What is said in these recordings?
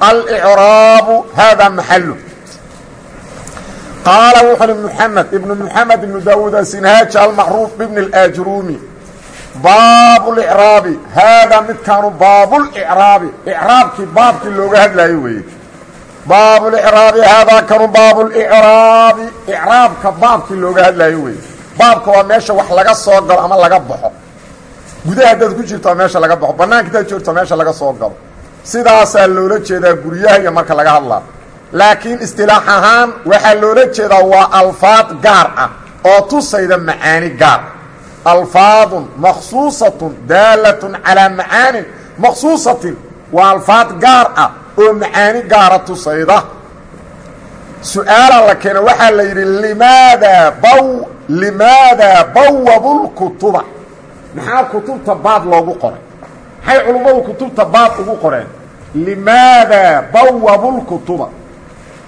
alcraabu hada maxalu qaala wuxu mxamed ibnu mxamed ibnu daawuud asinhaaj almacruuf bibni اlaajruumi baabu licraabi haadaa midkaanu baabulicraabi icraabkii baabkii looga hadlaayo weeye baabu licraabi haadaa kanu baabulicraabi icraabka baabkii looga hadlaayo weeye baabka waa meesha wax laga soo galo ama laga baxo gudaha haddaad ku jirto meesha laga baxo banaanka hadaad joogto meesha laga soo galo sidaasaa loola jeedaa guryaha iyo marka laga hadlaa. Laakiin istilaax ahaan waxaa loola jeedaa waa alfaad gaar ah oo tusayda macaani gaar. Alfaadun makhsuusatun daalatun calaa macaanin makhsuusatin waa alfaad gaar ah oo macaani gaara tusayda. Su'aala la keeno waxaa la yidhi limaada baw limaada bawabu lkutuba maxaa kutubta baab loogu qoray maxay culummadu kutubta baab ugu qoreen? Limaada bawabu lkutuba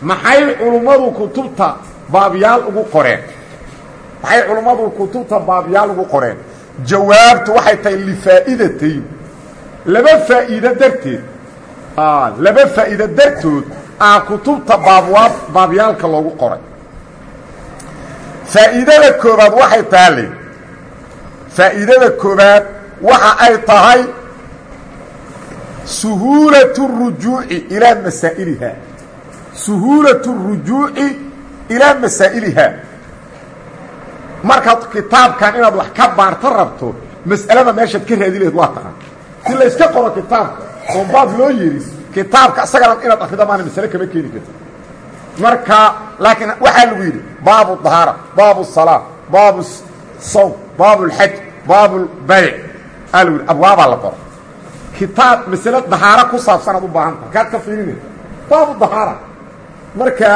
maxay culummadu kutubta baabyaal ugu qoreen? Maxay culummadu kutubta baabyaal ugu qoreen? Jawaabtu waxay tahay lifaa'idatayn. Laba faa'iido darteed. Laba faa'iido dartood aa kutubta baabwaab baabyaalka loogu qoray. Faa'iidada koobaad waxay taale faa'iidada koobaad waxa ay tahay suhuulatu rujuuci ilaa masaa'ilihaa suhuulatu rujuuci ilaa masaa'ilihaa markaad kitaabkan inaad wax ka baarta rabto mas'alada meeshaad ka raadi laheed waa taqan si layska qoro kitaabka oon baab loo yeris kitaabka isagana inaad akrido maana masale kama keeni karta marka laakiin waxaa lagu yidhi baabu dahaara baabu salaa baabu sawm baabu lxaj baabu lbayc aa lagu yidhi abwaabaa la qoro kitaab masale dahaaro ku saabsanaad u baahan tahay. Kaad ka fiirinaysa baabu dahaara. Marka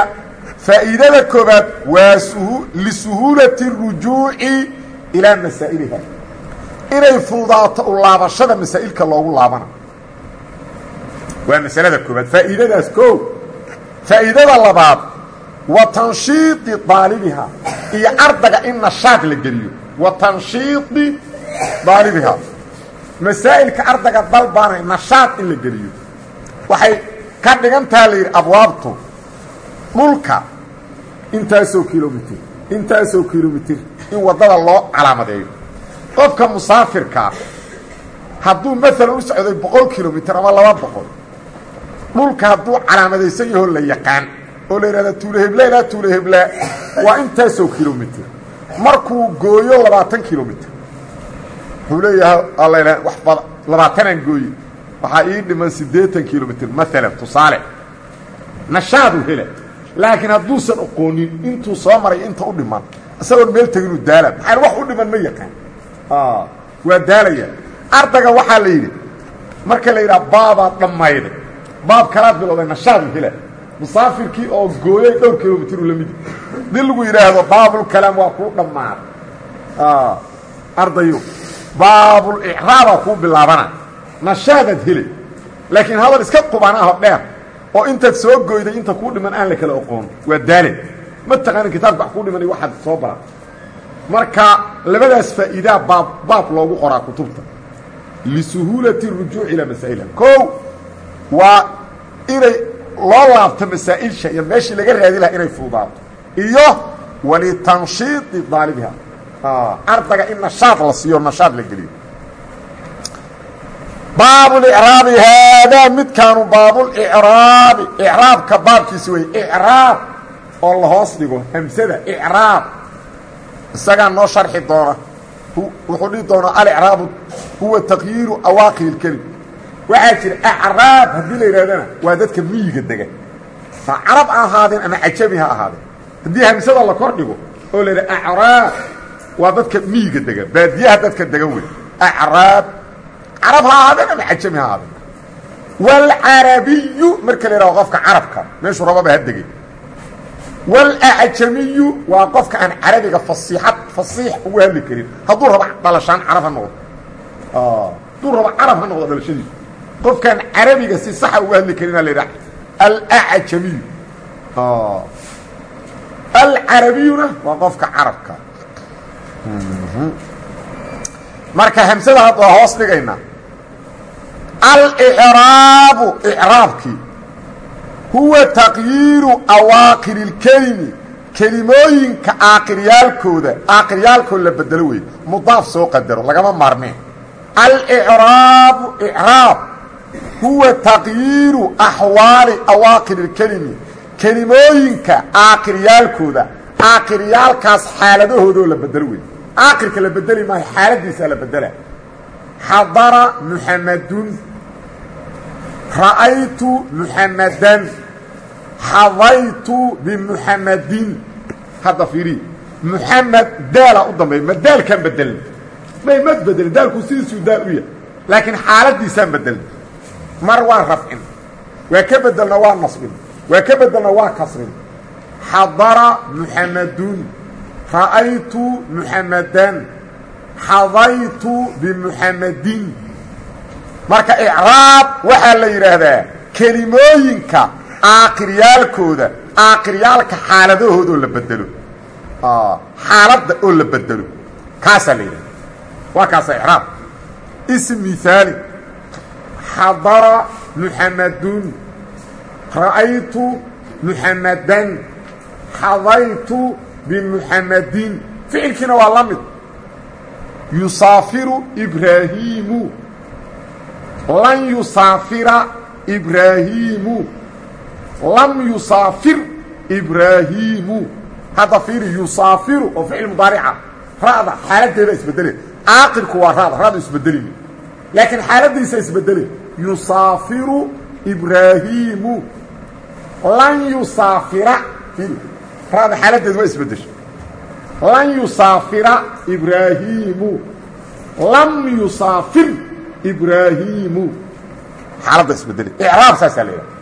faa'iidada koobaad waa lisuhuulati rujuuci ilaa masaa'iliha. Inay fududaato u laabashada masaa'ilka loogu laabana. Waa masalada koobaad. Faa'iidadaas koo faa'iidada labaad wa tanshiidi daalibiha iyo ardaga in nashaad la geliyo. Wa tanshiidi daalibiha masaa'ilka ardaga dalbaanay nashaad in la geliyo. Waxay ka dhigantaha la yidhi abwaabtu dhulka intaasoo kilomitir intaasoo kilomitir in waddada loo calaamadeeyo. Qofka musaafirkaa hadduu maalan u socday boqol kilomitir ama laba boqol dhulka hadduu calaamadaysan yahoo la yaqaan oo la yidhahda tuuleheblaa ilaa tuuleheblaa waa intaasoo kilomitir. Markuu gooyo labaatan kilomitir wuxuu leeyahay alla labaatanaan gooye waxaa ii dhiman siddeetan kilomitir maalan tusaale. Nashaadu hela laakiin hadduusan oqoonin intuu soo maray inta u dhiman. Isagoon meel teginuu daala maxaa wax u dhiman ma yaqaan? Waa daalaya. Ardaga waxaa la yidhi marka la yidhaha baabaad dhammayday baab kalaad bilowday nashaadu hela. Musaafirkii oo gooyay dhowr kilomitru la midi dii lagu yidhaahdo baabulkalaam waa kuu dhammaaday ardayo baabulicraabaa kuu bilaabana. Nashaadaad helay laakiin hadal iska qubanaho dheer oo intaad soo goyday inta kuu dhiman aan la kala oqoon waa daalay ma taqaanin kitaabka wax kuu dhimanay waxaad soo baran. Marka labadaas faa'iidaa baab baab loogu qoraa kutubta. Lisuhuulati rujuuc ilaa masaa'ilha o waa inay loo laabto masaa'ilsha iyo meeshii laga raadi laha inay fududaato iyo walitanshiidi daalibiha ardaga in nashaad la siiyo nashaad la geliyo baabulicraabi haadaa midkaanu baabulicraabi icraabka baabkiisi wey icraab oo la hoos dhigo hamsada icraab isagaa noo sharxi doona wuxuu dhihi doonaa alicraabu huwa takyiiru awaaqib اlkelim waxaa jira acraab haddii la yidhahdana waa dadka miyiga dega carab ha ahaadeen ama cajabi ha ahaadeen hamsada la kor dhigo oo la yidhaha waa dadka miyiga dega baadiyaha dadka degan wey acraab carab ha ahaadeen ama cajami ha ahaadeen? Wاlcarabiyu marka la yidhaho qofka carabka meeshuu rababa ha degay wاlacjamiyu waa qofka aan carabiga fasiixad fasiix ugu hadli karin. Hadduu rabo dhalashaan carab ha noqdo. Hadduu rabo carab ha noqdo dhalashadiisu qofkaan carabiga si saxa ugu hadli karina la yidhaha alacjamiyu alcarabiyuna waa qofka carabka marka hamsada hadda waa hoos dhigaynaa alcraabu icraabkii huwa taqyiiru awaakir اlkelimi kelimooyinka aakiryaalkooda aakiryaalkood la bedelo wey mudaaf soo qadaro lagama maarmeen alcraabu icraab huwa taqyiiru axwaali awaakir اlkelimi kelimooyinka aakiryaalkooda aakiryaalkaas xaaladahoodaoo la bedelo wey aakirka la bedeli maayo xaaladiisaa la bedela. Xadara muxamadun ra'aytu muxamadan xadaytu bimuxamadin hadda fiiri. Muxamed daalaa u dambeeya ma daalkaan bedelin? May mad bedelin? Daalku sidiisuu daal u yahay. Laakiin xaaladiisaan bedelin. Mar waan rafcin. Waa ka bedelna waa nasbin. Waa ka bedelna waa kasrin xadara muxamadun ra'aytu muxamadan xadaytu bimuxamadin marka icraab waxaa la yidhaahdaa kelimooyinka aakiryaalkooda aakiryaalka xaaladahoodaoo la bedelo xaaladda oo la bedelo kaasaa la yidhahda waa kaasa icraab ism mihaali xadara muxamadun ra'aytu muxamadan xadaytu bimuxamadin ficilkiina waa la mid yusaafiru ibraahiimu lan yusaafira ibraahiimu lam yusaafir ibraahiimu hadda fiiri yusaafiru oo ficil mudaarica ra'da xaaladdeeda isbedele caaqilku waa ra'da ra'da isbedelin laakiin xaaladdiisa isbedele yusaafiru ibraahiimu lan yusaafira fiiri ra'da xaaladdeeda waa isbedesha lan yusaafira ibraahiimu lam yusaafir ibraahiimu xaaladda isbedele icraab saasaa la yidhahda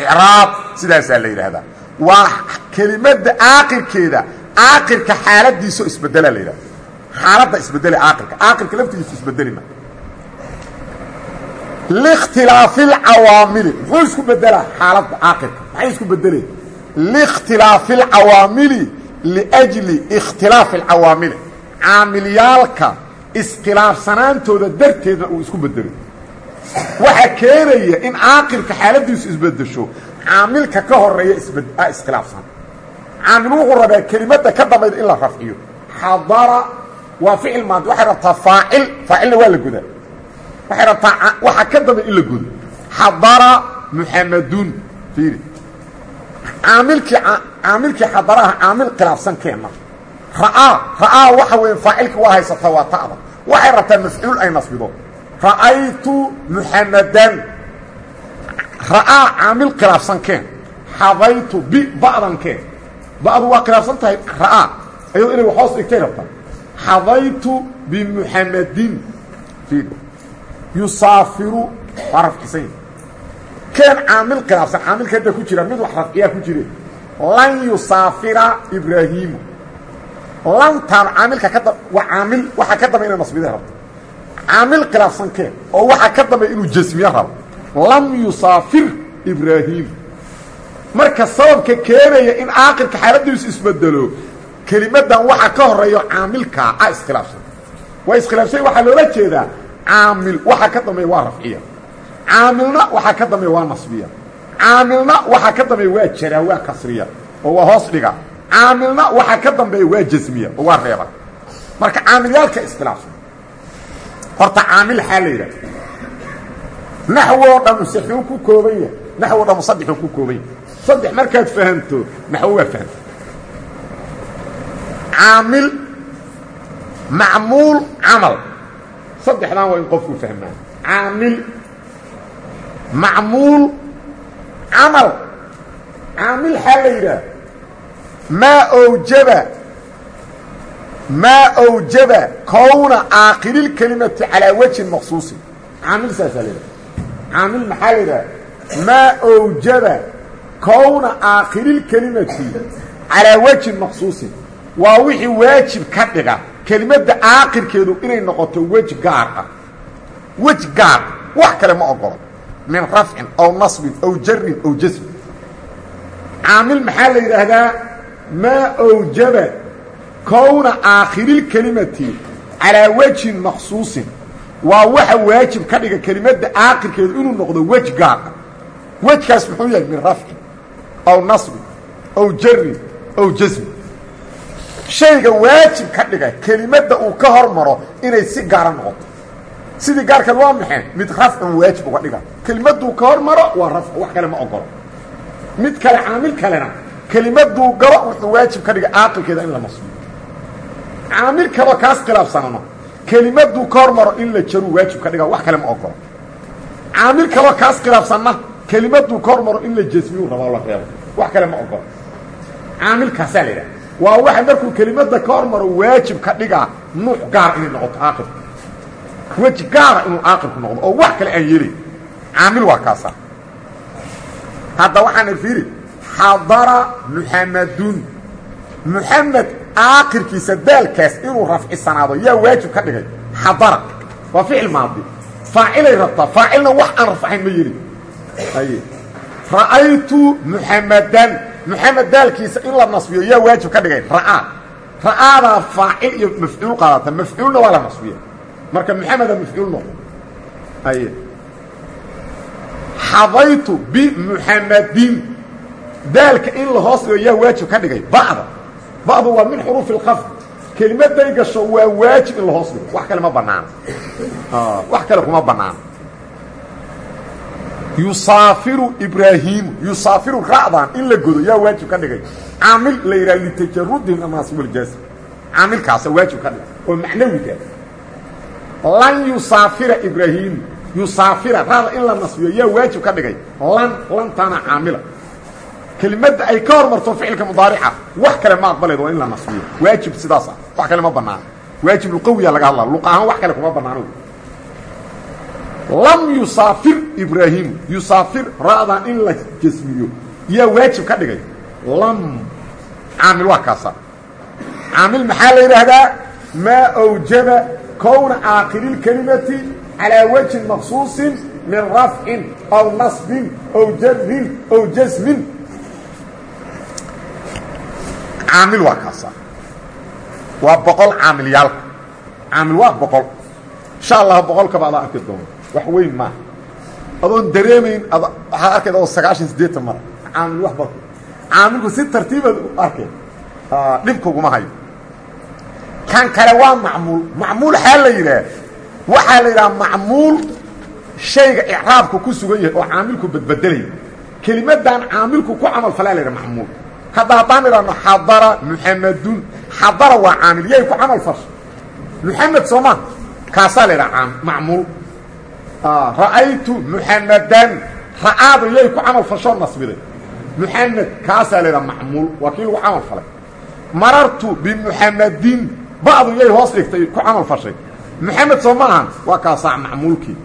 icraab sidaasaa la yidhaahdaa waa kelimadda aakirkeeda aakirka xaaladiisoo isbedelaa la yidhahda xaaladda isbedele aakirka aakirka laftigiisu isbedelima likhtilaafi اlcawaamili muxuu isku bedelaa xaaladda aakirka maxay isku bedeleen likhtilaafi اlcawaamili liajli ikhtilaafi اlcawaamili caamilyaalka iskhilaafsanaantooda darteedna uu isku bedelo waxaa keenaya in caaqilka xaaladiisu isbedesho caamilka ka horreeya iskhilaafsan. Caamil wuxuu rabaa kelimadda ka dambayda in la rafciyo. Xadara waa ficil maanta. Waxay rabtaa faacil. Faacilna waa la godaa. Waxay ka dambay in la godo. Xadara muxamadun caamilkii caamilkii xadaraha caamil khilaafsan keenna. Ra'aa ra'aa waxa weeye faacilka waa haysataa waa ta'da. Waxay rabtaa mafcuul ay nasbido. Ra'aytu muxamadan ra'aa caamil khilaafsan keen. Xadaytu bi ba'dan keen. Ba'du waa khilaafsan tahay ra'aa ayado inay hoos dhigtay rabtaa. Xadaytu bimuxamadin yusaafiru waa rafcisanya keen caamil khilaafsan caamilka hadda ku jira mid wax rafciyaa ku jire. Lan yusaafira ibraahiimu lantaan caamilka ka caamil waxaa ka dambay inay nasbida rabto. Caamil khilaafsan keen oo waxaa ka dambay inuu jasmiye rabo. Lam yusaafir ibraahiim marka sababka keenaya in aakirka xaaladiisu isbedelo kelimadan waxa ka horeeyo caamilkaa a iskhilaafsan. Waa rafciya caamilna waxaa ka dambeeya waa nasbiya. Caamilna waxaa ka dambeeya waa jaraa waa kasriya oo waa hoos dhiga. Caamilna waxaa ka dambeeya marka caamilyaalka iskhilaafsan horta caamil xaa la dhan sixuu ku kooban yahay naxwo saddexuu ku kooban yahay saddex markaad fahamto naxwo waa fahamta caamil macmuul camal. Saddexdan waa qofku fahmaa. Caamil macmuul camal caamil xaa la yidhaah maa awjaba maa awjaba kowna aakhiriilkelimati calaa wejhin maqsuusin caamil saasaa la yidhaha caamil maxaa la yidhaha maa awjaba kowna aakhiriilkelimati calaa wejin maqsuusin waa wixii waajib ka dhiga kelimadda aakhirkeedu inay noqoto wej gaar ah. Kale ma min rafcin aw nasbin aw jarin aw jasmin caamil maxaa la yidhaahdaa? Maa awjaba kowna aakhiriilkelimati calaa wejin maqsuusin waa waxa waajib ka dhiga kelimadda aakhirkeedu inuu noqdo wej gaar. Ah wejkaas muxuu yahay min rafcin aw nasbin aw jarin aw jasmin shayga waajib ka dhiga kelimadda uu ka hor maro inay si gaara noqoto sidii gaarkeed waa maxay? Mid rafcan waajib uga dhiga kelimaduu ka hor maro waa rafc wax kale ma ogolo mid kale caamil kalena kelimaduu galo wuxuu waajib ka dhiga aaqilkeeda in la nasbiyo caamil kaloo kaas khilaafsanano kelimaduu ka hor maro in la jaruu waajib ka dhiga wax kale ma ogolo caamil kaloo kaas khilaafsanna kelimaduu ka hor maro in la jasmiyuu rabaa la reebo wax kale ma ogolo caamilkaasaa la yidhaha waa waxa markuu kelimadda ka hor maro waajib ka dhigaa nuuc gaara inay noqoto aaqilka wej gaara inuu aaqilku noqdo oo wax kale aan yeelay caamil waa kaasa. Hadda waxaana fiiri xadara muxamadun muxamed aakirkiisa daalkaas inuu rafcisanaado yaa waajib ka dhigay. Xadara waa ficil maadi. Faacilay rabtaa. Faacilna wax aan rafcayn ma yelin. Aye ra'aytu muxamadan muxamed daalkiisa in la nasbiyo yaa waajib ka dhigay. Ra'aa ra'aadaa faacil iyo mafcuul qaadata. Mafcuulna waa la nasbiya marka muxameda mafcuul noqo aye xadaytu bimuxamadin daalka in la hoos dhigo yaa waajib ka dhigay. Ba'da ba'du waa min xuruufi اlqafd kelimaday gasho waa waajib in la hoos dhigo wax kale ma banaano wax kale kuma banaano yusaafiru ibraahiimu yusaafiru ra'dan in la godo yaa waajib ka dhigay. Caamil la yidhaha litajarudi min anaasib waljaasim caamilkaasa waajib ka dhigay. Oo macnawiga lan yusaafira ibraahiimu yusaafira. Rada in la nasbiyo. Yaa waajib ka dhigay. Lan lantaana caamila. Kelimadda ay ka hormarto ficilka mudaarica. Wax kale ma aqbaleed waa in la nasbiyo. Waajib sidaas ah. Wax kale ma banaano waajib luqawiya laga hadlaa. Luq ahaan wax kale kuma banaano lam yusaafir ibraahiimu yusaafir. Ra'dan in la jasmiyo. Yaa waajib ka dhigay. Lam. Caamil waa kaasa. Caamil maxaa la yidhaahdaa? Maa awjaba kowna caaqililkelimati calaa wejhin maqsuusin min rafcin aw nasbin aw jarin aw jasmin caamil waa kaasa waa boqol caamilyaalka caamil waa boqol insha allah boqolkaba adaa arki doona wax weyn maaha adoon dareemayn waxaad arkayda oo sagaashan siddeetan mara caamil wax ba caamilku si tartiibaad u arkay dhibka uguma hayo kan kale waa macmuul. Macmuul xaa la yidhaah. Waxaa la yidhaha macmuul shayga icraabku ku sugan yahay oo caamilku badbedelaya kelimadan caamilku ku camal falaa la yidhaha macmuul. Hadda haddaan idhahno xadara muxamadun xadara waa caamil. Yay ku camal fasho muxamed sooma kaasaa la yidhaha macmuul. Ra'aytu muxamadan ra'aadu yay ku camal fashoo nasbiday. Muxamed kaasaa la yidhaha macmuul. Waa kii lagu camal falay. Marartu bimuxamadin ba'du yay hoos dhigtay ku camal fashay. Muxamed soo ma ahan waa kaasaa macmuulkii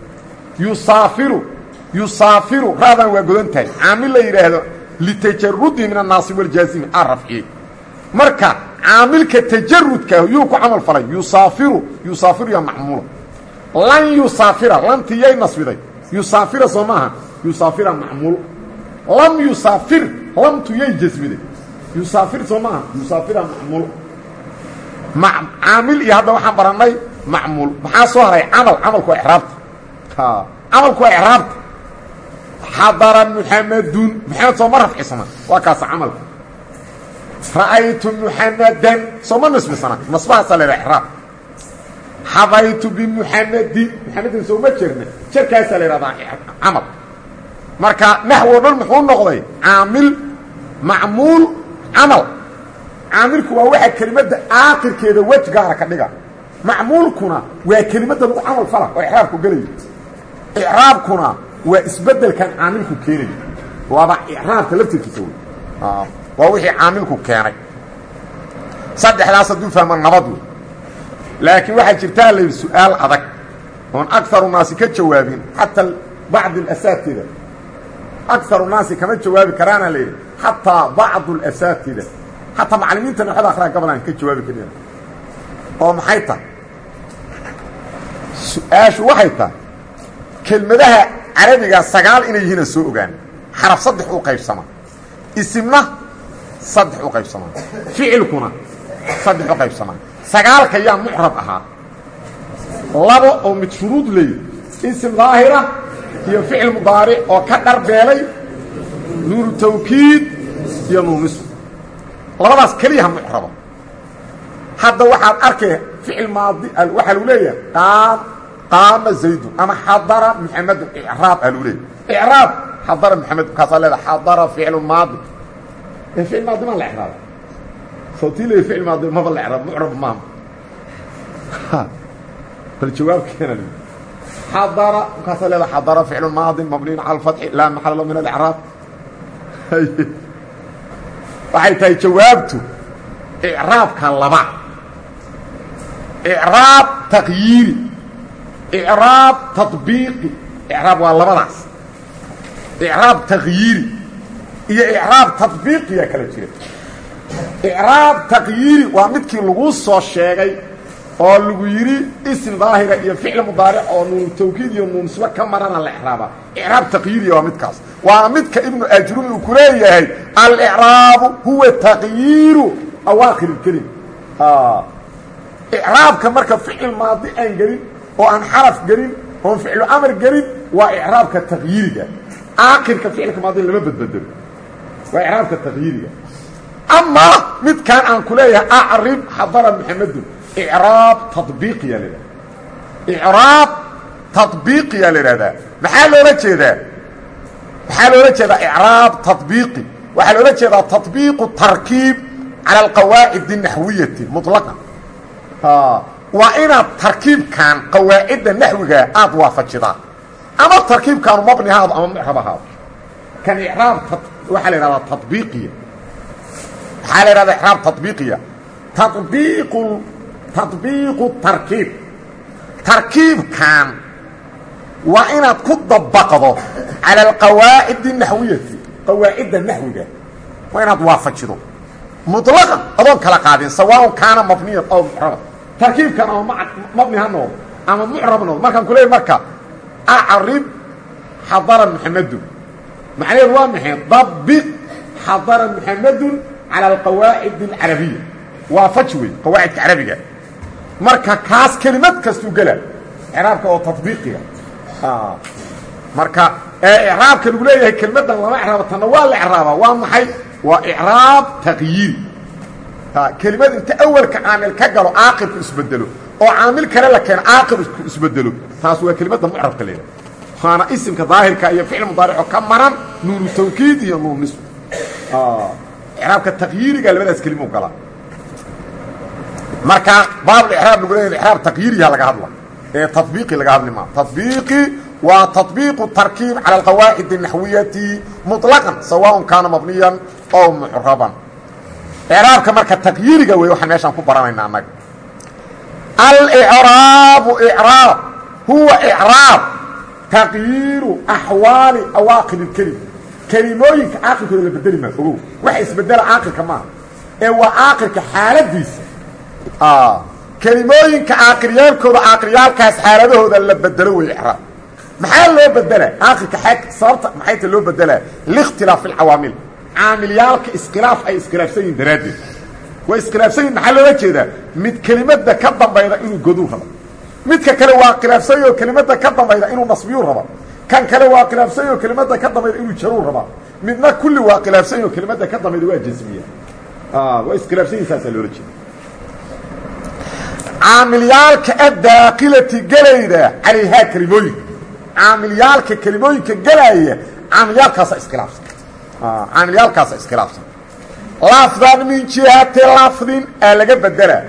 yusaafiru yusaafiru raadaan waa godan tahay. Caamil la yidhaahdo litajarudihi min annaasib waljaazimi aa rafciyey marka caamilka tajarudkaah yuu ku camal falay. Yusaafiru yusaafiru yaa macmuula lan yusaafira lantii yay nasbiday. Yusaafira soo ma ahan yusaafira macmuul. Lam yusaafir lamtu yay jasmiday yusaafir soo ma yusaafira macmuul caamil iyo hadda waxaan barannay macmuul. Maxaa soo haray? Camal camalku waa iraabta camalku waa iraabta xadara muxamadun muxamed sooma rafcisana? Waa kaasa camalka ra'aytu muxamadan sooma nasbisana nasbahaasaa la yidhaha iraab xadaytu bimuxamadin muxamedin sooma jerna jerkaasaa la yidhahdaa camal. Marka naxwo dhan muxuu noqday? Caamil macmuul camal caamilku waa waxa kelimadda aakirkeeda wej ka dhiga. Macmuulkuna waa kelimadda lagu camal fala oo icraabku gelayo. Icraabkuna waa isbeddelkan caamilku keenayo waaba icraabka laftirkiisa wey waa wixii caamilku keenay. Saddexdaas hadduu fahma nabad wey laakiin waxaa jirtaa la yidhi su'aal adag oon akaru naasi ka jawaabin xataa bacdi اlasatida akaru naasi kama jawaabi karaana la yidhi xataa bacdu اlasatida xataa macalimiinta naxada akraa gabal aan ka jawaabi karin oo maxay tahay su'aashu waxay tahay kelmadaha carabiga sagaal inay yihiin aan soo ogaan. Xaraf saddex u qaybsamaa isimna saddex u qaybsamaa ficilkuna saddex u qaybsamaa sagaalka yaa mucrab ahaa. Labo oo mid shuruud leey isim daahira iyo ficil mudaaric oo ka dharbeelay. Nuuru tawkiid iyo nuunisu labadaas keliyaha mucraba hadda waxaad arkay ficil maadi waxaa lagu leeyahay qaam qaama zaydun ama xadara muxamedun icraab aa lagu leeyahy icraab xadara muxamed markaasaa leeda xadara ficlu maadi. Ee ficil maadi maa la icraaba sawtii leeya ficil maadi maba la icraab mucrab maama bal jawaabkeena xadara markaasaa leeda xadara ficlu maadi mabniin cala alfatxi laa maxala lahu min alicraab waxay tahay jawaabtu icraabka laba. Icraab taqyiiri. Icraab taطbiiqi icraab waa labadaas. Icraab taqyiiri iyo icraab taطbiiqiyaa kala jira. Icraab taqyiiri waa midkii lagu soo sheegay oo lagu yidhi ism daahira iyo ficil mudaaric oo nuunu tawkiid iyo nuunsba ka marana la icraabaa icraab taqyiiriya waa midkaas waana midka ibnu ajrumi uu ku leeyahay alicraabu huwa taqyiiru awaakir اkelim icraabka marka ficil maadi aan gelin oo aan xaraf gelin oon ficlu amar gelin waa icraabka taqyiiriga. Aakirka ficilka maadi lama badbedelo waa icraabka taqyiiriga. Amaa midkaan aan ku leeyahay acrib xadara muxamedun icraab tabiiqiya la ihahda icraab tabiiqiya la ihahdaa maxaa loola jeedaa waxaa loola jeedaa icraab tabiiqi waxaa loola jeedaa tabiiqu tarkiib cala alqawaacidi naxwiyati mulaqa waa inaad tarkiibkan qawaacidda naxwiga aad waafajidaa. Ama tarkiibkaanu mabni haado ama mucrab ahaado kan iraab waxaa la idhahdaa tabiiqiya waxaa la idhahdaa icraab tabiiqiya tabiiqu tabiiqu tarkiib. Tarkiibkan waa inaad ku dabaqdo cala alqawaacid الnaxwiyati qawaacidda naxwiga waa inaad waafajido muطlaqan adoon kala qaadin sawaaءn kaana mabniyan aw mucraba tarkiibkan ama mabni ha noqdo ama mucrab noqdo markaan ku leey marka acrib xadara muxamedun macnaheedu waa maxay dabiq xadara muxamedun cala alqawaacid اlcarabiya waafaji wey qawaacidka carabiga marka kaas kelimad kastuu gela icraabka oo tabiiqiga marka icraabka lagu leeyahay kelmaddan lama icraabo tanna waa la icraabaa waa maxay? Waa icraab taqyiiri kelimad inta awalka caamil ka galo caaqibku isbedelo oo caamil kale la keeno caaqibku isbedelo taas waa kelimadda mucrabka leedahay waana isimka daahirka iyo ficil mudaarico ka maran nuunu tawkiid iyo nuun nisb. Icraabka taqyiiriga labadaas kelimo galaa marka baab icraab lagu leeyahay icraab taqyiiriya laga hadla ee tabiiqi laga hadli maayo tabiiqi waa tabiiqu tarkiib cala alqawaacid naxwiyati muطlaqan sawaaun mabniyan ow mucraban. Icraabka marka taqyiiriga wey waxaan meeshaan ku baranayna annaga. Alcraabu icraab huwa icraab taqyiiru axwaali awaaqib اkelima kelimooyinka aaqilkooda la bedeli maayo ogow. Waxa isbedela aaqilka maaha. Ee waa aaqilka xaaladiisa kelimooyinka caaqiryaalkooda caaqiryaalkaas xaaladahooda la bedelo wey icraab maxaa loo bedelaa caaqilka xag sababta maxayta loo bedelaa likhtilaaf alcawaamil. Caamilyaalka iskhilaaf ay iskhilaafsan yihiin daraaddeed. Waa iskhilaafsan yihiin maxaa loola jeedaa? Mid kelimadda ka dambayda inuu goduu rabo. Midka kale waa khilaafsany oo kelimadda ka dambayda inuu nasbiyuu raba kan kale waa khilaafsany oo ka dambayda inuu jaruu rabaa midna kulli waa khilaafsany oo ka dambayda waa jasmiya waa iskhilaafsan yihiin saasaa loola jeeda caamilyaalka addaakilati gelayda calayhaa kelimooyinka. Caamilyaalka kelimooyinka gelaya caamilyaalkaasa iskhilaafsan. Caamilyaalkaasa iskhilaafsan. Lafdan min jihati lafdin aa laga bedelaa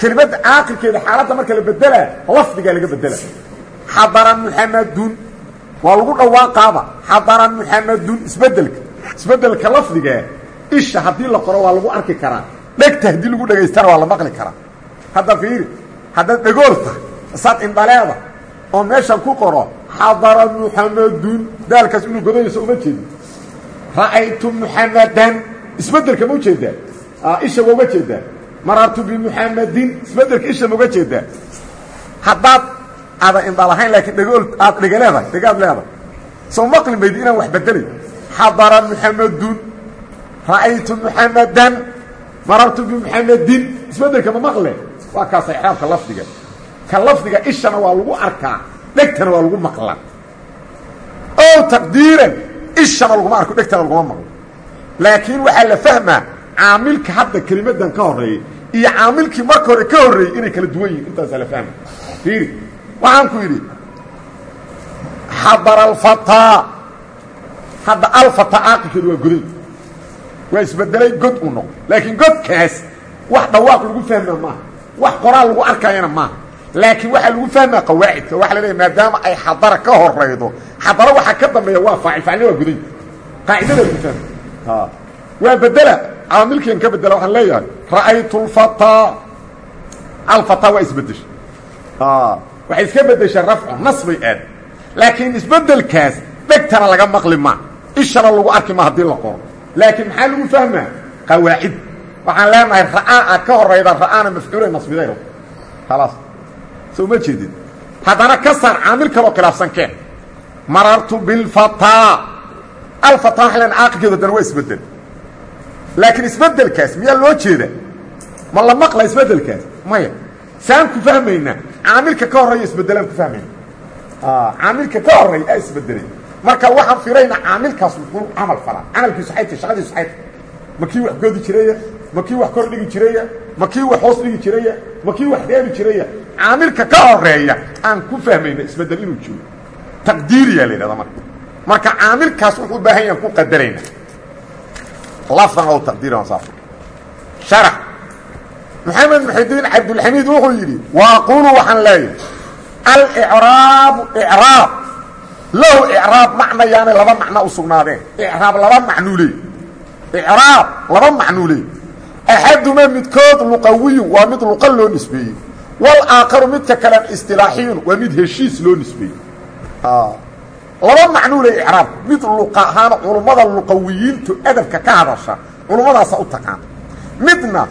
kelimadda caaqilkeeda xaaladda marka la bedelaa lafdigaa laga bedelaa xadara muxamadun waa lagu dhawaaqaaba. Xadara muxamadun isbeddelka isbeddelka lafdigaa isha haddii la qoro waa lagu arki karaa. Dhegta haddii lagu dhegaystana waa la maqli karaa hadda fiiri haddaad dhegoorta saad indhaleeda oo meeshan ku qoro xadara muxamadun daalkaas inuu godayayso uma jeedin. Ra'aytu muxamadan isbeddelka ma u jeedaa isha ma uga jeedaa marartu bimuxamadin isbeddelka isha ma uga jeedaa haddaad aadan indha lahayn laakiin dhegool aad dhega leedahay dhegaad leedahay. Soo maqli maydi inaan wax bedelay xadara muxamadun ra'aytu muxamadan marartu bimuxamadin isbeddelka ma maqle waa kaasa ixraabka lafdiga. Ka lafdiga ishana waa lagu arkaa dhegtana waa lagu maqla ow taqdiiran ishana laguma arko dhegtana laguma maqlo. Laakiin waxaa la fahmaa caamilka hadda kelimadan ka horeeyey iyo caamilkii marka hore ka horreeyey inay kala duwan yihiin intaasaa la fahma fiiri waxaan ku yidhi xadara alfataa hadda alfataa caaqilkeedu waa goday waa isbedelay god uu noqo laakiin godkaas wax dhawaaq lagu fahmaa maaha wax qoraal lagu arkayana maaha laakiin waxaa lagu fahmaa qawaacidka waxa la leeya maadaama ay xadara ka horaydo xadara waxaa ka dambeeya waa faacil faacilna waa goday qaacidada lagu fahma. Waa bedela caamilkeen ka bedela waxaan leeyahay ra'aytu alfataa alfataa waa isbedesha waxay iska bedeshaa rafco nas aad. Laakiin isbedelkaas dhegtana laga maqli ma. Ishana lagu arki ma haddii la qoro. Laakiin maxaa lagu fahmaa qawaacid waxaan leenahay ra'aa a ka horayda ra'aana mafcuulay nasbiday khalaas. Soo ma jeedid haddana ka saar caamil kaloo khilaafsan keen. Marartu bilfataa. Alfataa waxa len caaqilkeedu haddana waa isbeddel laakiin isbedelkaas miyaa loo jeeda ma la maqla isbedelkaas maya. Saan ku fahmaynaa caamilka ka horreeya isbedelaan ku fahmayna. Caamilka ka horreeya aa isbedelay marka waxaan firayna caamilkaas wuxuu camal falaa camalkiisu xayta shaqadiisu xayta ma kii wax goodi jiraya ma kii wax kor dhigi jiraya ma kii wax hoos dhigi jiraya ma kii wax dheeli jiraya caamilka ka horreeya aan ku fahmayna isbeddel inuu jiro. Taqdiiriyaa la yidhahda marka. Marka caamilkaas wuxuu u baahan yahan ku qadarayna. Lafdan ow taqdiiran saas sharax. Maxamed muxidiin cabdulxamiid wuxuu yidhi wa aquulu waxaan leeyahay alicraabu icraab lahu icraab macnayaanay laba macno u sugnaadeen. Icraab laba macnuu leey icraab laba macnuu leey axaduma midkood luqawiyun waa mid luqa loo nisbeeyey. Walaakharu midka kalen istilaaxiyun waa mid heshiis loo nisbeeyey. Laba macnuu leey icraabku mid luqa ahaan culummada luqawiyiintu adabka ka hadasha culummadaasa u taqaan. Midna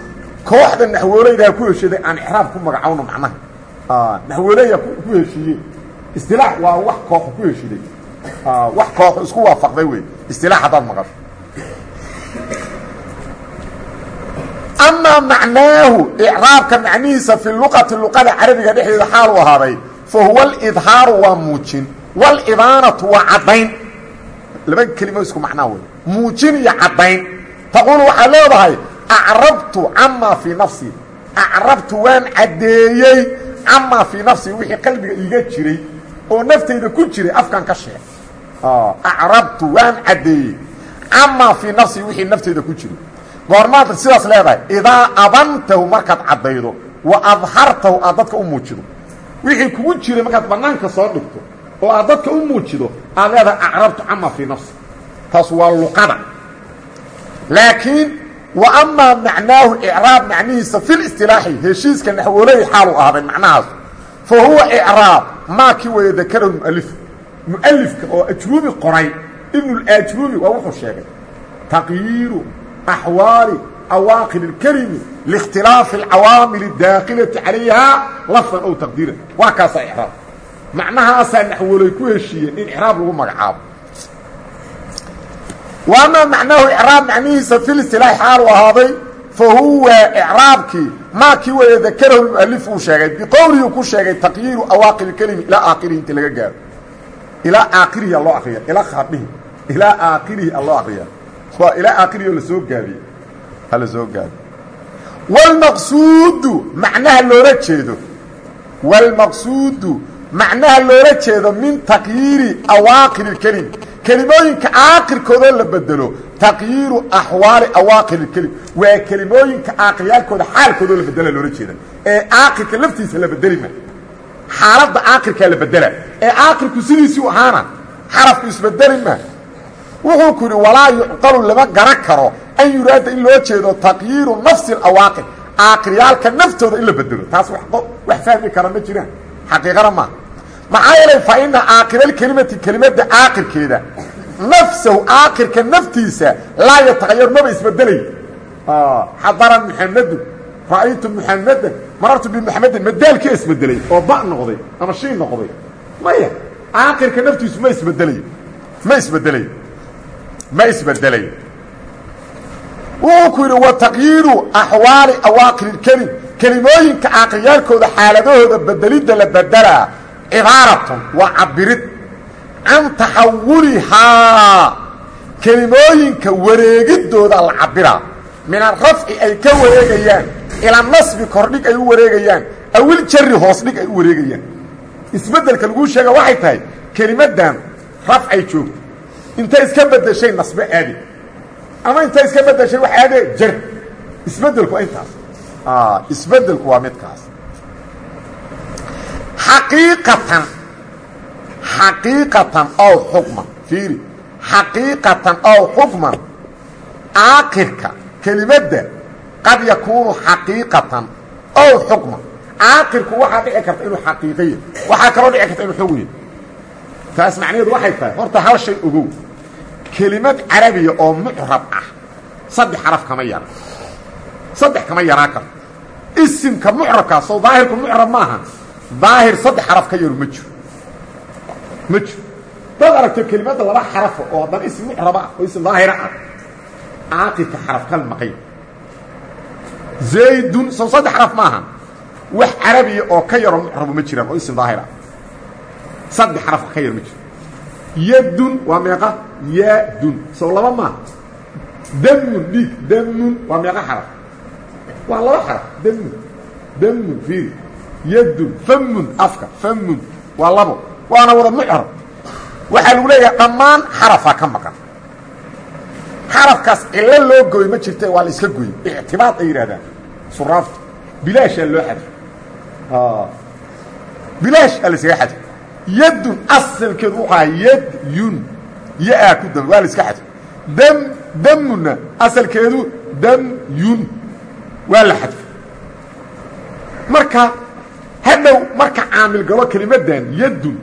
kooxda naxwooleydaa ku heshiiday aan icraab ku magacawno macnaha. Naxwooleya ku heshiiye istilaax waa wax kooxu ku wax wey istilaax haddaad maqasho amaa macnaahu icraabka macnihiisa fi luqati luqada carabiga dhexdeeda xaal u ahaaday fa huwa alidhaaru waa muujin walibaanatu waa caddayn laba kelimo isku macnaa wey muujin iyo caddayn taquulu waxaad leedahay acrabtu camaa fii nafsii acrabtu waan caddeeyey camaa fii nafsii wixii qalbiga iiga jiray oo naftayda ku jiray afkan ka sheeg acrabtu waan caddeeyey camaa fii nafsii wixii naftayda ku jiray goormaad sidaas leedahay idaa abantahu markaad caddaydo wa adhartahu aad dadka u muujido. Wixii kugu jiray markaad bannaanka soo dhigto oo aad dadka u muujido aad leedahay acrabtu camaa fii nafsi. Taas waa luqada. Laakiin wa amaa macnaahu icraab macnihiisa fi listilaaxi heshiiska naxwooley xaalu ahday macnahaas. Fa huwa icraab maa kii waya dakarahu mualif mualifka oo ajruumi qoray ibnulajruumi waa wuxuu sheegay taqyiiru axwaali awaaqir اlkelimi liikhtilaafi alcawaamil اdaakilati calayha lafdan ow taqdiiran waa kaasaa icraab macnahaasaa naxwooley ku heshiiyeen in icraab lagu magacaabo wamaa macnaahu icraab macnihiisa fi listilaax xaalu ahaaday fa huwa icraabkii maa kii waya dakarahu mualif uu sheegay biqowlihi ku sheegay taqyiiru awaaqir kelimi ilaa aakhirihi inta laga gaaro ilaa aakhirihi aloo akriya ilaa khaadhihi ilaa aakhirihi aloo akriya waa ilaa aakhirihi oo lasoo gaabiye ha la soo gaabiye wاlmaqsuudu macnaha loola jeedo wاlmaqsuudu macnaha loola jeedo min taqyiiri awaaqir اkelim kelimooyinka aakirkoodoo la bedelo taqyiiru axwaali awaaqir اkelim waa kelimooyinka aakiryaalkooda xaalkoodoo la bedela loola jeeda ee aakirka laftiisa la bedeli ma xaaladda aakirkaa la bedela ee aakirku sidiisii u ahaana xarafku isbedeli ma wuxuu ku yidhi walaa yucqalu lama garan karo an yuraada in loo jeedo taqyiiru nafsi اawaaqir aakiryaalka naftooda in la bedelo taas wax fahmi kara ma jiraan. Xaqiiqana maaha maxaa yeelay fa ina aakiralkelimati kelimadda aakirkeeda nafsahu aakirka naftiisa laa yataqayar maba isbedelay xadara muxamedun ra'aytu muxamedan marartu bimuxamedin madaalkia isbedelay oo ba noqday ama shii noqday. Maya aakirka naftiisu ma isbedelayo ma isbedelayo ma isbedelayo wuxuu ku yidhi wa taqyiiru axwaali awaaqir kelim kelimooyinka aakiryaalkooda xaaladahooda bedelidda la bedelaa cibaaratun waa cabirid can taxawulihaa. kelimooyinka wareegidooda la cabiraa min arafci ay ka wareegayaan ilaa nasbi kordhig ay u wareegayaan awil jari hoos dhig ay u wareegayaan. Isbeddelka laguu sheega waxay tahay kelimaddan rafcay joogto intay iska beddeshay nasbe aadi. Ama intay iska beddeshay wax aadee jar. Isbeddelku waa intaas. Isbeddelku waa midkaas. Xaqiiqatan xaqiiqatan ow xukman fiiri. Xaqiiqatan ow xukman aakirka kelimadda qad yakuunu xaqiiqatan ow xukman. Caaqirku waxaa dhici karta inuu xaqiiqiya waxaa kaloo dhici karta inuu xugya taas macnaheedu waxay tahay horta hal shay ogow kelimad carabiya oo mucrab ah. Saddex xaraf kama yara saddex kama yaraa karto. Isimka mucrabkaa soo daahirku mucrab maaha. Daahir saddex xaraf ka yaru ma jiro. Ma jiro. Dad aragto kelimadda laba xarafo oo haddana ism mucraba ah oo ism daahira ah. Caaqirka xaraf kal maqay zaydun soo saddex xaraf maaha. Wax carabiya oo ka yaroo mucrabu ma jiraan oo ism daahir ah. Saddex xaraf ka yar ma jiro. Yadun waa meeqa yadun. Soo laba maaha damun dhiig. Damun waa meeqa xaraf waa laba xaraf damun. Damun fiiri yadun famun afka. Famun waa labo. Waana wada mucrab. Waxaa lagu leeyahay dhammaan xarafaa ka maqan. Xarafkaas cilo loo gooy ma jirta waa la iska gooye ictibaad ay yidhahdaan suraafta bilaashaa loo xadfo bilaash aa la iskaga xadfo yadun asalkeedu wuxuu ahaa yadyun ya-aa ku dam waa la iska xadfo dam damunna asalkeedu damyun waa la xadfo marka hadhow marka caamil galo kelimadan yadun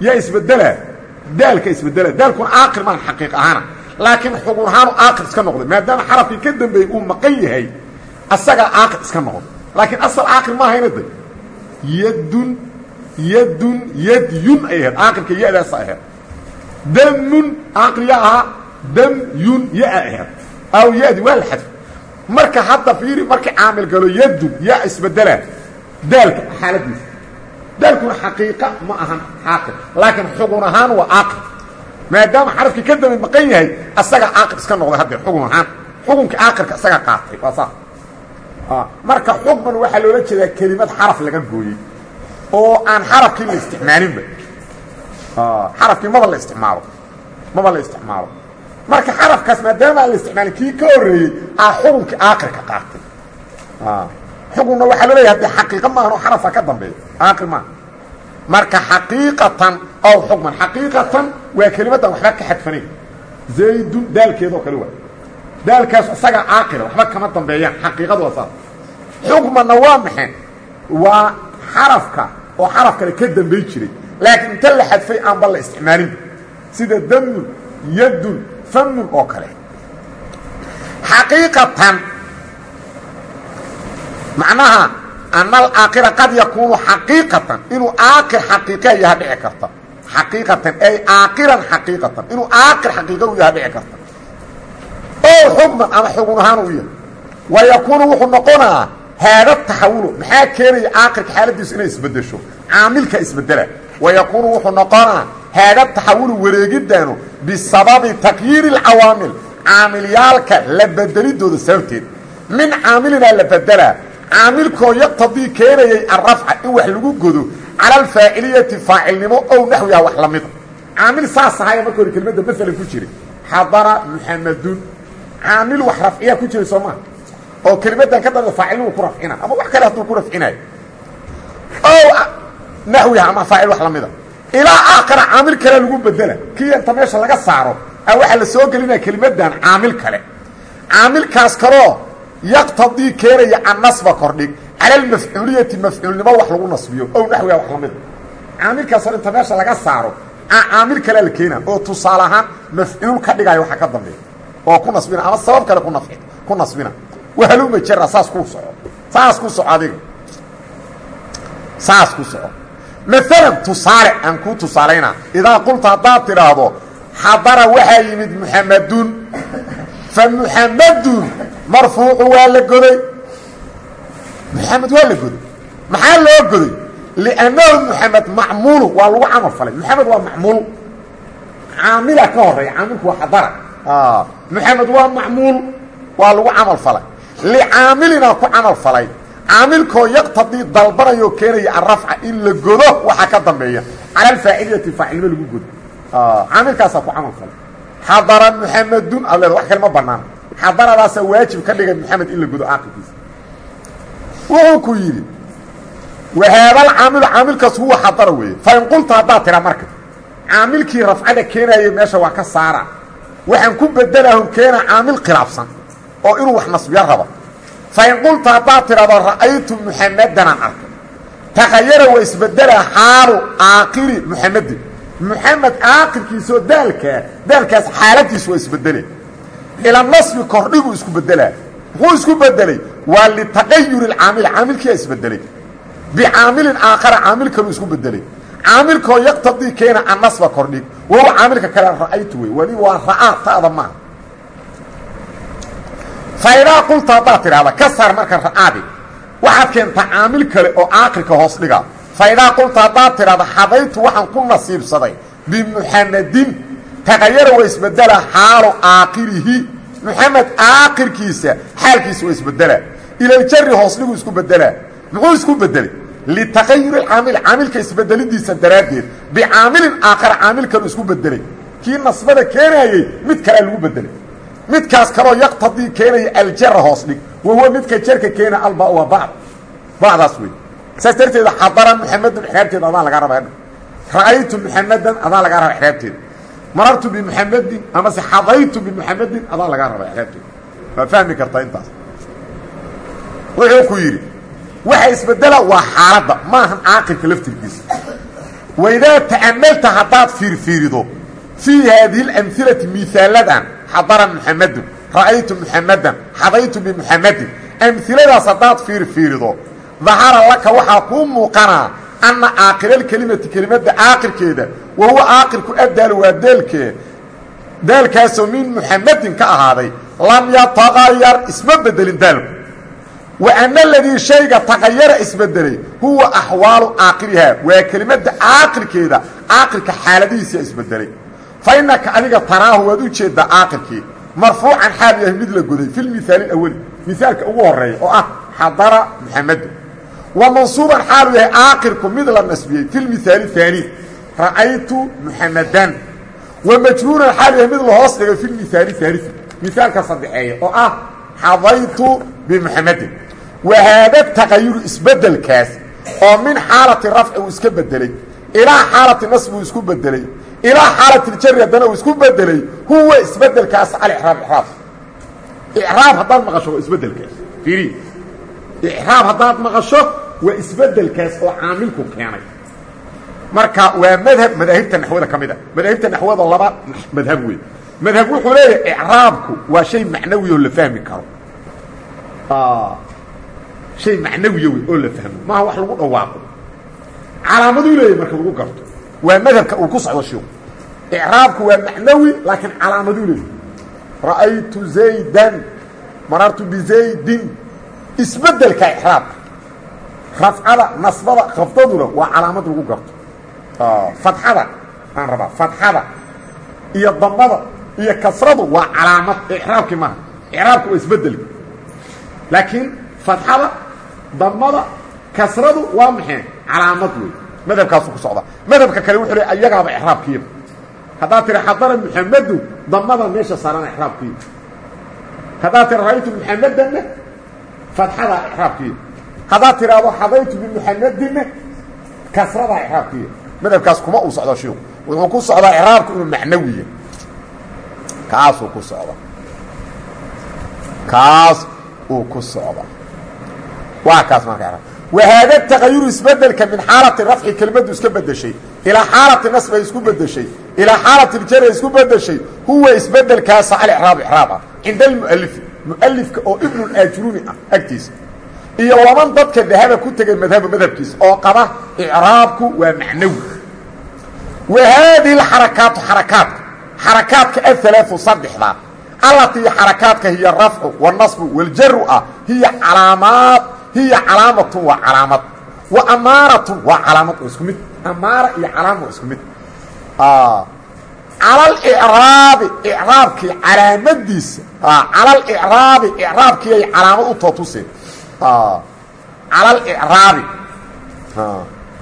yaa isbedelaa daalka isbedelaa daalkuna aakir maan xaqiiq ahaana. Laakiin xugun ahaanu aakir iska noqday maadaama xarafkii ka dambeeyey uu maqan yahay asagaa aakir iska noqday laakiin asal aakir ma ahayna de yadun yadun yadyun ay ahayd aakirka ya-daasa ahayd damun aakir yaa ahaa damyun ya-a ahayd aw ya-di waa la xadfo marka hadda fiiri markii caamil galo yadun yaa isbedelaa daalka xaaladiisa daalkuna xaqiiqa ma ahan xaaqir laakiin xugun ahaan waa aaqir maadaama xarafkii ka dambe maqan yahay asagaa aaqir iska noqday haddeer xugun ahaan. Xukunkii aaqirka isagaa qaatay waa saas. Marka xukman waxaa loola jeedaa kelimad xaraf laga gooyey oo aan xarafkii la isticmaalinba xarafkii maba la isticmaalo maba la isticmaalo marka xarafkaas maadaama aan la isticmaalin kii ka horreeyey aa xukunkii aaqirka qaatay xukunna waxaa loo leeyahay hadee xaqiiqa maahan oo xarafa ka dambeeya aaqir maaha marka xaqiiqatan ow xukman xaqiiqatan waa kelimaddan waxba ka xadfanayn zaydun daalkeedoo kale waa daalkaas isagaa caaqila waxba kama dambeeyaan xaqiiqadu waa saas xukmanna waa maxay waa xarafka oo xaraf kale ka dambayn jiray laakiin inta la xadfay aanba la isticmaalinba sida damun yadun famun oo kale. Xaqiiqatan macnaha ana alaakira qad yakuunu xaqiiqatan inuu aakir xaqiiqa yaha dhici karta. Xaqiiqatan ay aakiran xaqiiqatan inuu aakir xaqiiqa u yaha dhici karta. Oo xukman ama xugun ahaan u yahay wa yakuunu wuxuu noqonaa haada taxawulu maxaa keenaya aakirka xaaladiisu inay isbedesho caamilka isbedela wa yakuunu wuxuu noqonaa haada taxawulu wareegidaanu bisababi takyiiri اlcawaamil caamilyaalka la bedelidooda sababteed min caamilinaa la bedelaa caamilkoo yaqtadii keenayay arafca in wax lagu godo cala alfaaciliyati faacilnimo ow naxwiha wax la mida caamil saas ahaya marka hore kelmadda maalan ku jiray xadara muxamadun caamil wax rafciyaa ku jiray soo maa oo kelimaddan naxwiha ama faacil wax la mida ilaa aakhira caamil kale lagu bedela. Kii inta meesha laga saaro a waxaa la soo gelinaya kelimaddan caamil kale. Caamilkaas kaloo yaqtadii keenaya annasba kordhig. Cala almafcuuliyati mafcuulnimo wax lagu nasbiyo. Ow naxwiha wax la mida caamilkaas hor inta meesha laga saaro caamil kalea la keena oo tusaale ahaan mafcuul ka dhigaayo waxaa ka dambeeya. Oo ku nasbina ama sabab kale ku nafci ku nasbina. Wahaluma jara saas ku soco saas ku soco adiga. Saas ku soco maalan tusaale aan kuu tusaalaynaa idaa qulta haddaad tidhaahdo xadara waxaa yimid muxamadun fa muxamadun marfuucu waa la goday. Muxamed waa la goday. Maxaa loo goday? Liannahu muxamed macmuulu waa lagu camal falay. Muxamed waa macmuul. Caamila ka horreeya caamilku waa xadara. Muxamed waa macmuul waa lagu camal falay. Licaamilinaa ku camal falay caamilkoo yaqtadii dalbanayoo keenaya arafca in la godo waxaa ka dambeeya. Cala alfaaciliyati faacilnimo lagu godo. Caamilkaasaa ku camal falay xadara muxamedun ad leeda wax kale ma banaan xadaradaasaa waajib ka dhigay muxamed in la godo caaqilkiisa wuxuu ku yidhi wahaadalcaamilu caamilkaas huwa xadara weeye. Fain qulta haddaad tiraa marka caamilkii rafcada keenayay meesha waa ka saara. Waxaan ku bedelahun keena caamil khilaafsan oo inuu wax nasbiyo rabo fain qulta haddaad tidhahdo ra'aytu muxamadanaan arkay takhayara waa isbedelaa xaalu aakiri muxamedin muxamed aakirkiisoo daalkaa daalkaas xaaladiisu waa isbedele ila nasbi kordhiguu isku bedelaa muxuu isku bedelay waa litaqayuri اcaamil caamilkiia isbedelay bicaamilin aakhara caamil kaluu isku bedelay caamilkoo yaqtadii keena annasba kordhig wahuwa caamilka kale ra'aytu wey wali waa ra'aa ta'da faidaa qulta haddaad tidhahda ka saar marka ra'aadi. Waxaad keentaa caamil kale oo aakhirka hoos dhiga. Faidaa qulta haddaad tidhahda xadaytu waxaan ku nasiibsaday. Bimuxamadin tagayara waa isbedelaa xaalu aakhirihi muxamed aakhirkiisa xaalkiisa waa isbedelaa ilaljari hoos dhiguu isku bedelaa muxuu isku bedelay? Litaqayuri caamil caamilka isbedelidiisa daraaddeed. Bicaamilin aakhara caamil kaluu isku bedelay. Kii nasbada keenayey mid kalea lagu bedelay midkaas kaloo yaqtadii keenaya aljara hoos dhig wahuwa midka jarka keena alba waa bacd. Bacdaas wey saas darteeda xadara muxamedun exraabteeda adaan lagaa rabaa ra'aytu muxamadan adaan lagaa raba exraabteeda marartu bimuxamedin amase xadaytu bimuxamedin adaan lagaa raba exraabteeda waa fahmi kartaa intaas? Wuxuu ku yidhi waxa isbedela waa xaaladda. Maahan caaqilka laftirkiisa. Waidaa ta'amalta haddaad fiirfiirido fii haadihi اlamhilati miaaladan xadara muxamedun ra'aytu muxamadan xadaytu bimuxamadin amhiladaas haddaad fiirfiirido dahara laka waxaa kuu muuqanaa anna aakiralkelimati kelimadda aakirkeeda wa huwa aakirku addaal waa deelkee daalkaasoo min muxamadin ka ahaaday lam yataqayar isma bedelin daalku. Wa ana aladii shayga taqayara isbedelay huwa axwaalu aakirihaa waa kelimadda aakirkeeda aakirka xaaladihiisa isbedelay fa innaka adiga taraahu waad u jeeddaa aakirkii. Marfuucan xaal yahay mid la goday. Fi lmihaali اawali mihaalka ugu horreeya oo ah xadara muxamedun wa mansuuban xaalu yahay aakirku mid la nasbiyey. Fi lmihaali haani ra'aytu muxamadan wa majhuuran xaalu yahay mid lahoos dhigay fi lmihaali haalii mihaalka saddexeeya oo ah xadaytu bimuxamedin wa haada taqayuru isbedelkaas oo min xaalati rafci uu iska bedelay ilaa xaalati nasbi uu isku bedelay ilaa xaalati ljari haddana uu isku bedelay huwa isbedelkaas alraab iraab. Icraab haddaad maqasho waa isbedelkaas fiiri. Icraab haddaad maqasho waa isbedelkaas oo caamilku keenay. Marka waa madhab madaahibta naxwada ka mid a. Madaahibta naxwada laba madhab wey madhab wuxuu leeyahay icraabku waa shay macnawi oo la fahmi karo. Shay macnawiya wey oo la fahmo maaha wax lagu dhawaaqo. Calaamaduu leeyahy marka lagu garto waa madhabka uu ku socdo shiku icraabku waa macnawi laakiin calaamaduu leeyahy ra'aytu zaydan marartu bizaydin isbeddelka icraabka rafcada nasbada khafdaduna waa calaamad lagu garto. Fadxada aan rabaa fadxada iyo damada iyo kasradu waa calaamad icraabkii maaha icraabku waa isbeddelka laakiin fadxada damada kasradu waa maxay? Calaamad wey madhabkaasu ku socda. Madhabka kale wuxuu le ayagaaba icraabkiiba haddaad tiri xadara muxamedu damada meesha saarana icraabkiiba haddaad tiri ra'aytu muxamedanna fadxadaa icraabkiiba haddaad tiraahdo xadaytu bimuxamedinna kasradaa icraabkiiba madhabkaas kuma uu socdo shiiku wuxuu ku socdaa icraabku inuu macnawiya kaasuu ku socda. Kaas uu ku socda. Waa kaas marka wahaada taqayuru isbeddelka min xaalati rafci kelmaddu iska bedeshay ilaa xaalati nasbay isku bedeshay ilaa xaalati ljari isku bedeshay huwa isbedelkaasa alcraabu icraaba cinda almualifi mualifka oo ibnulajruni ah agtiisa iyo laban dadka dahaba ku tegay madhaba madhabkiisa oo qaba icraabku waa macnawi wa haadihi alxarakaatu xarakaadka xarakaadka aalaau saddexda allatii xarakaadka hiya rafcu wاnasbu wاljaru ah hiya calaamaad hiya calaamatun waa calaamad. Wa amaaratun waa calaamad oo isku mid. Amaara iyo calaama waa isku mid. Cala alicraabi icraabkii calaamadiisa. Cala alicraabi icraabkii ay calaamad u tootuseen cala alicraabi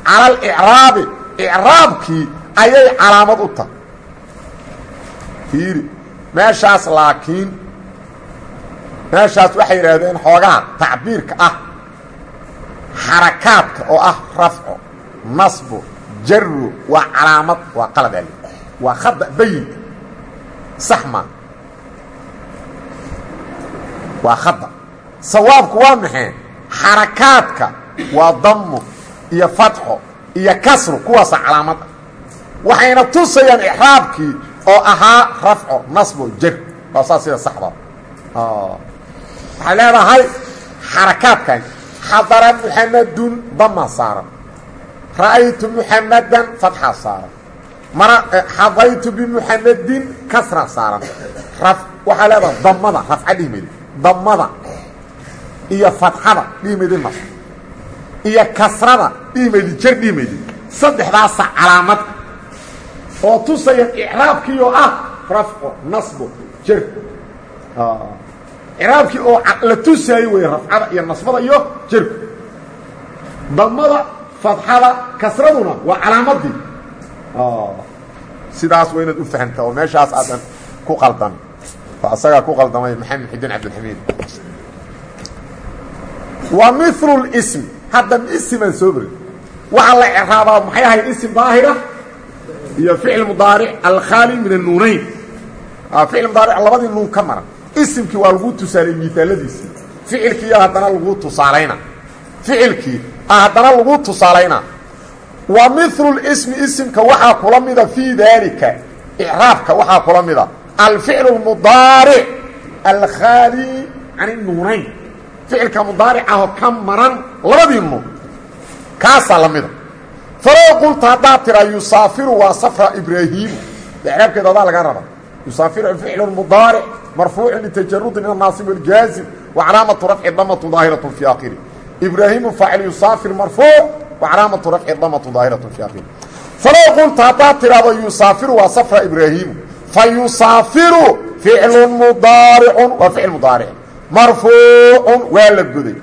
cala alicraabi icraabkii ayay calaamad u tahay fiiri. Meeshaas laakiin meeshaas waxay yidhaahdeen xoogaha tacbiirka ah xarakaadka oo ah rafco nasbo jaru waa calaamad waa qalad waa khada bayinka sax ma waa khada sawaabku waa maxay? Xarakaadka waa damo iyo fatxo iyo kasru kuwaasa calaamad. Ah waxayna tusayaan icraabkii oo ahaa rafco nasbo jar. Waa saas sida saxda. Waxay leedahay xarakaadkan xadara muxamadun dama saaran ra'aytu muxamadan fatxa saaran mara xadaytu bimuxamadin kasra saaran raf waxaa leedahay damada rafca dhihmedi damada iyo fatxada dhihmedi nas iyo kasrada dhihmedi jar dhihmedi saddexdaasa calaamad oo tusaya icraabkii oo ah rafco nasbo jar icraabkii oo la tusaayo wey rafcada iyo nasbada iyo jarku damada fatxada kasraduna waa calaamadii. Sidaas waa inaad u fahamtaa oo meeshaas aadan ku qaldan. Oo asagaa ku qaldamay maxamed xudin cabdilxamiid. Wa milu lism hadda isimaan soo beri waxaa la icraabaa maxay ahayd ism daahira? Iyo ficil mudaaric alkhaali min annuunayn ficil mudaaric labadii nuun ka maran isimkii waa lagu tusaalay miaaladiisii ficilkii haddana lagu tusaalayna. Ficilkii haddana lagu tusaalayna. Wa milu ismi isimka waxaa kula mida fii daalika. Icraabka waxaa kula mida. Alficlu mudaaric alkhaali can nuunayn. Ficilka mudaaricahoo ka maran labadii nuun. Kaasaa la mida. Falow qulta haddaad tiraa yusaafiru waa safra ibraahiimu icraabkeeda adaa laga raba yusaafiru ficlu mudaaric marfuucu litajarudi min annaasib waljaazim wa calaamatu rafci damatu daahiratu fi akhiri ibraahimu faacil yusaafir marfuuc wa calaamatu rafci damatu daahiratu fi akhiri falow qulta haddaad tidhaahdo yusaafiru waa safra ibraahiimu fa yusaafiru ficlu mudaaricun waa ficil mudaaric. Marfuucun waa la goday.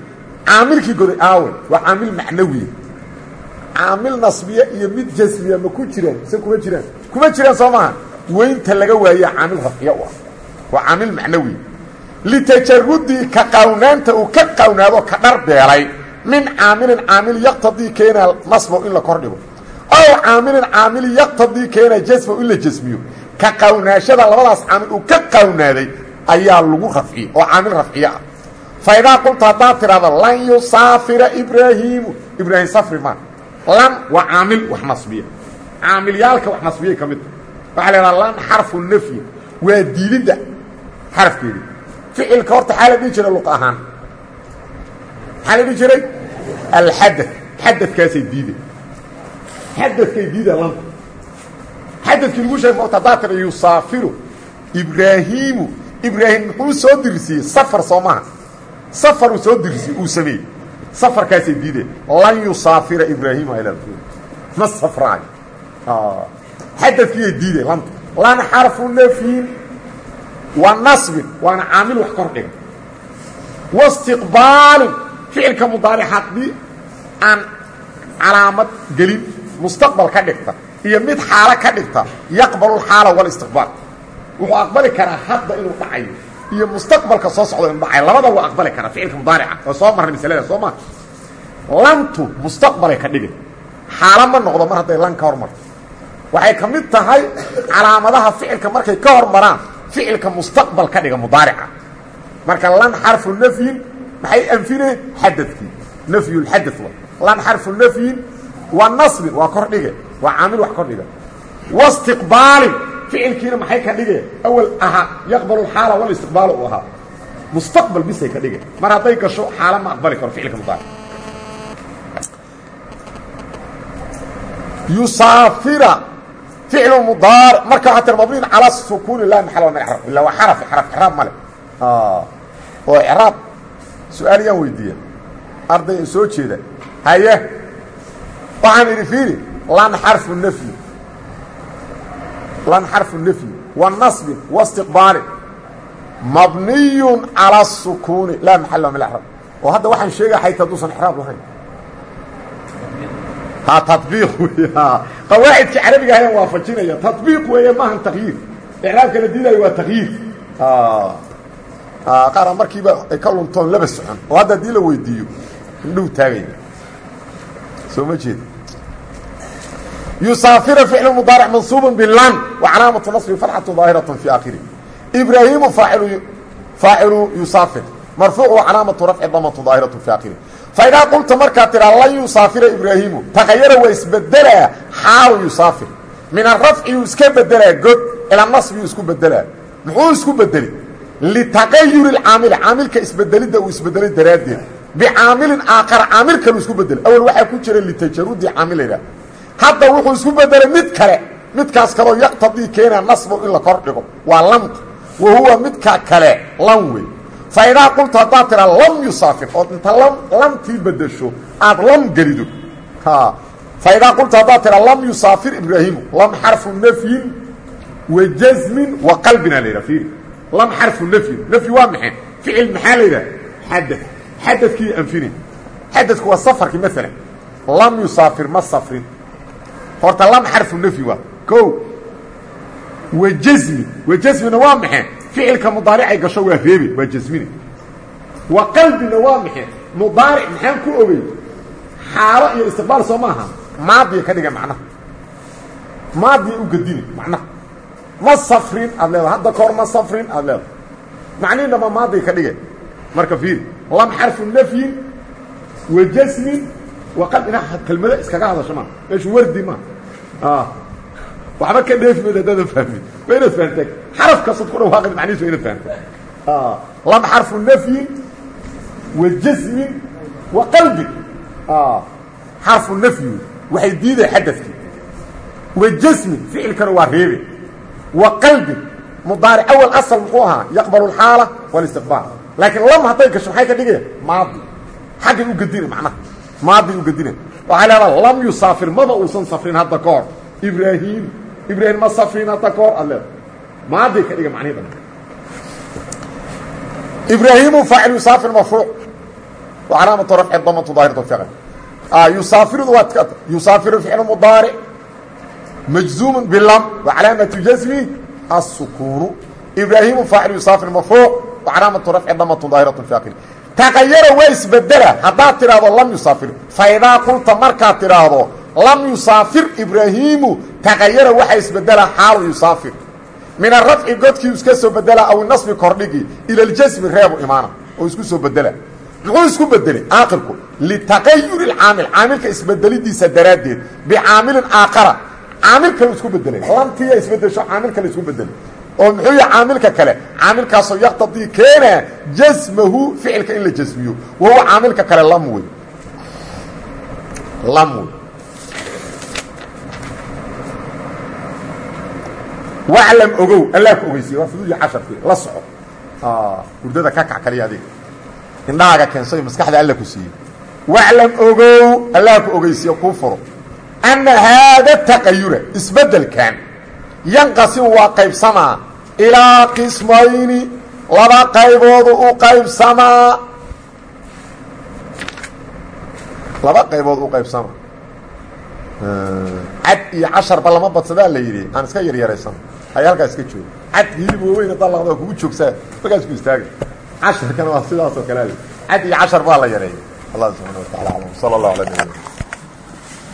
Caamilkii goday aawe waa caamil macnawiya caamil nasbiya iyo mid jasmiya ma ku jiraan mise kuma jiraan? Kuma jiraan soo maaha? Weynta laga waayaa caamil rafciya u ah waa caamil macnawi. Litajarudii ka qawnaanta uu ka qawnaado ka dhar beelay min caamilin caamil yaqtadii keena nasbo in la kordhigo ow caamilin caamil yaqtadii keena jasmo in la jasmiyo. Ka qawnaashada labadaas caamil uu ka qawnaaday ayaa lagu rafciyey oo caamil rafciye ah. Fa idaa qulta haddaad tidhahdo lan yusaafira ibraahiimu. Ibraahim safri ma lan waa caamil wax nasbiya. Caamilyaalka wax nasbiyay ka midta waxaa lan xarfu nafyi. Waa diididda xarafkeedi ficilka horta xaa la dhihi jiray luq ahaan. Maxaa la dhihi jiray alxadad xadadkaasay diiday xadadkay diida lanta xadadkii lagu sheeg horta haddaa tira yusaafiru ibraahiimu ibraahim muxuu soo dirisiiyey safar soo maha safaruu soo dirisiye uu sameeyey. Safarkaasay diideen. Lan yusaafira ibraahiima ila ma safraayo. Xadadkiiyay diideen lanta lan xarfu nafyin wa nasbin waana caamil wax kor dhiga wastiqbaalin ficilka mudaaric haddii aan calaamad gelin mustaqbal ka dhigta iyo mid xaalo ka dhigta yaqbalu xaala walistiqbaal wuxuu aqbali karaa hadda inuu dhacayo iyo mustaqbalka soo socdo inuu dhacayo. Labada waa aqbali karaa ficilka mudaarica. Oo soo marray masalada soo maa lantu mustaqbalay ka dhigay xaalo ma noqdo mar hadday lan ka hormarto. Waxay ka mid tahay calaamadaha ficilka markay ka hormaraan ficilka mustaqbal ka dhiga mudaarica marka lan xarfu nafyin maxay anfineen xadadkii nafyulxada wa. Lan xarfu nafyin wa nasbin waa kor dhige waa caamil wax kor dhiga. Wastiqbaalin ficilkiina maxay ka dhigeen awal ahaa yaqbalu xaala walistiqbaal u ahaa. Mustaqbal bisay ka dhigeen mar hadday gasho xaala ma aqbali karo ficilka mudaaric yusaafira ficlu mudaar marka waxaa tira mabniin calaa sukuuni la maxal min raab illa waa xaraf xaraf icraab male ah. oo icraab su'aal ayaan weydiiya arday in soo jeeda haye waxaan idhi fiili lan xarfu nafyi. Lan xarfu nafyi wa nasbin wa istiqbaali. Mabniyun calaa sukuuni laa maxala min raab oo hadda waxaan sheegaya xayta haduusan icraab lahayn ha tabiiq wey qawaacidkii carabiga ayaan waafajinaya tabiiq weeye maahan takyiir icraabka la diidayo waa takyiir qaara markiiba ay ka luntoon laba socon oo hadda haddii la weydiiyo indhuu taagaya. Soo ma jeeda yusaafira ficlu mudaaric mansuuba bilan wa calaamatu nasbi farxatu daahiraة fi akhiri ibraahimu aailu faacilu yusaafir. Marfuuc wa calaamatu rafci damatu daahiratu fi akhiri faidaa qulta markaa tiraa lan yusaafira ibraahimu takayara waa isbedelaa xaalu yusaafir min arafci yuu iska bedelaa god ila nasbi yuu isku bedelaa muxuu isku bedeli litaqayuri caamili caamilka isbedelidda uu isbedelay daraaddeed bicaamilin aakhara caamil kalu isku bedel awel waxaa ku jira litajarudi caamil laydhaha hadda wuxuu isku bedelay mid kale midkaas kaloo yaqtadii keenaa nasbu in la kor dhigo waa lamta wa huwa midka kale lan wey faidaa qultu haddaad tiraa lam yusaafir ood inta lam lamtii bedesho aad lam gelido faidaa qultu haddaad tiraa lam yusaafir ibraahimu lam xarfu nafyin wa jasmin wa qalbina la yidhaha fiiri lam xarfu nafyin nafyi waa maxay ficil maxaa la yidhaha xadad xadadkii anfini xadadku waa safarkii maalan lam yusaafir ma safrin horta lam xarfu nafyi waa o wajasmi wajasmina waa maxe ficilka mudaaricay gasho waa reebe waa jasmine wa qalbina waa maxe mudaaric maxaan ku ogey xaalo iyo istiqbaal soo maaha maadiya ka dhiga macnaha. Maadiya u gedine macnaha. Ma safrin aad leedaha hadda kahor ma safrin aad leedaha macnihi dhama maadiya ka dhige marka fiiri lam xarfu nafyin wa jasmin wa qalbina kelmado iskaga hadasho maa meeshu wardi maa waxba ka dheefi mayd haddaadan fahmin. Waa inaad fahamtaa xaraf kastood ku dhawaaqid macnihiis waa inaad fahamtaa lam xarfu nafyin wa jasmin wa qalbin. Xarfu nafyi waxay diiday xadadkii wa jasmin ficilkana waa reebe wa qalbin mudaaric awal asal muxuu ahaa yaqbalu alxaala walistiqbaal laakiin lam hadday gasho maxay ka dhigaya maadi. Xaggay u gedina macnaha. Maadiy u gedina waxay leedaha lam yusaafir maba uusan safrin hadda ka hor. Ibraahim ibrahim ma safrin hadda ka hor aad leeda maaday ka dhiga macnihi dhan ibraahimu faacil yusaafir marfuuc wa calaamatu rafci damatu daahiratu ficl yusaafirudu waa tka yusaafiru ficlu mudaaric majzuumu bilam wa calaamatu jasmi الsukuunu ibraahimu faacil yusaafir marfuuc wa calaamatu rafci damatu daahiratu ficl taqayara waa isbedela haddaad tidhaahdo lam yusaafir faidaa qulta markaad tidhaahdo lam yusaafir ibraahiimu taqayara waxaa isbedelaa xaalu yusaafir min arafci godkii iska soo bedelaa aw nasbi kordhigi ila ljasmi reebu imaana. Oo isku soo bedela. Muxuu isku bedelay? Aakirku litaqayuri caamil. Caamilka isbedelidiisa daraaddeed bicaamilin aakara caamil kale isku bedelay. Lamtiya isbedesho caamil kale isku bedelay. Oo muxuu yahay caamilka kale? Caamilkaasoo yaqtadii keenaa jasmahu ficilka in la jasmiyo wahuwa caamilka kale lam wey lam wey waclam ogow allah ku ogeysiye waa fuduuyi casharkii la soco. Hurdada ka kac kaliya adiga. Indhahaaga keensayo maskaxda alla ku siiyey. Waclam ogow allah ku ogeysiye kuu furo. Anna haada taqayura isbeddelkan yanqasim waa qaybsamaa. Ilaa qismayni laba qayboodu u qaybsamaa. Laba qaybood u qaybsamaa cad iyo casharba lama badsadaa la yidhi. Aan iska yaryaraysano hay halkaa iska joogo cad hilib waaweyn dalaqda kugu joogsaa. Markaas ku istaaga casharkana waa sidaas oo kale cad iyo cashar baa la yareeya allah subxana wa taala alam sala allah ala nabina